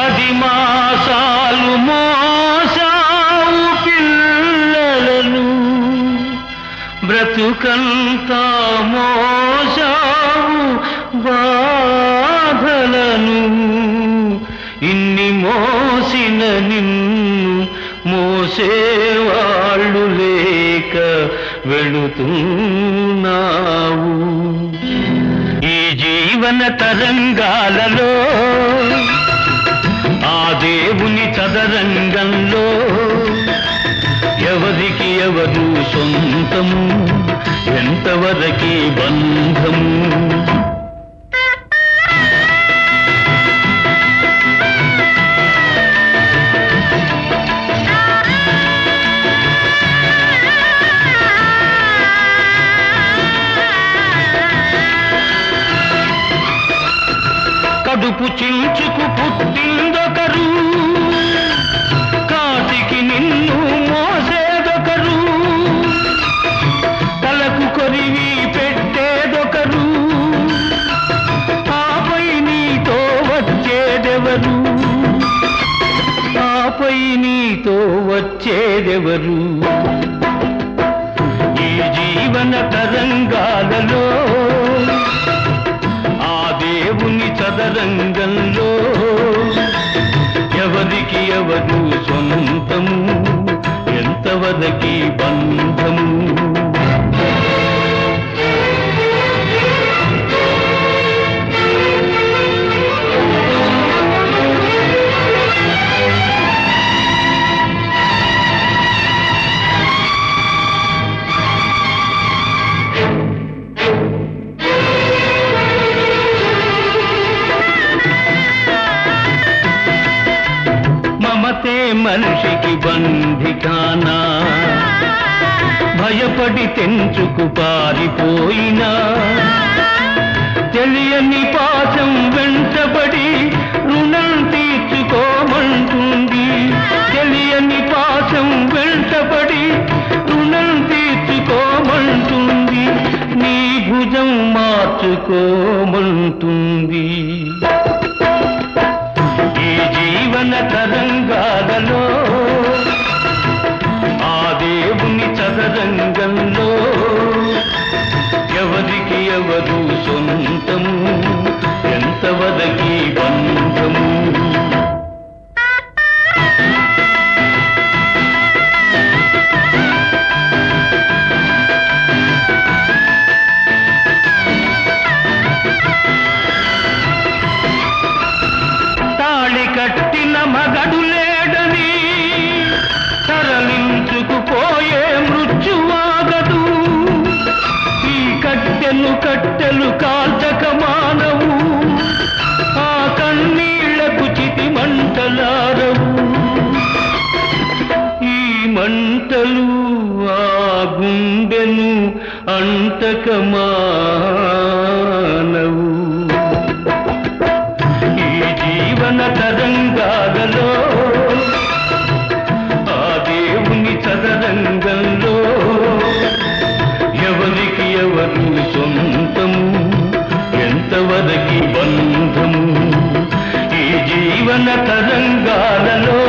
పది మాసాలు మోసావు పిల్లలను. బ్రతుకంతా మోసావు బాధలను. ఇన్ని మోసిన నిన్ను మోసేవాళ్ళు లేక వెళుతున్నావు. ఈ జీవన తరంగాలలో ఆ దేవుని చదరంగంలో ఎవరికి ఎవరు సొంతము? ఎంతవరకి బంధము? కడుపు చించుకు పుట్టి వచ్చేదెవరు? ఈ జీవన తరంగాలలో మనిషికి బంధికానా భయపడి తెంచుకు పారిపోయినా? తెలియని పాశం వెంటబడి రుణం తీర్చుకోమంటుంది. తెలియని పాశం వెంటబడి రుణం తీర్చుకోమంటుంది. నీ భుజం మార్చుకోమంటుంది. ఈ జీవన తరంగాలలో ఆ దేవుని చదరంగంలో ఎవరికి ఎవరు సొంతం అంటకమానవు ఈ జీవన తరంగాలలో ఆ దేవుని చదరంగంలో ఎవరికి ఎవరు సొంతము ఎంతవరకి బంధము? ఈ జీవన తరంగాలలో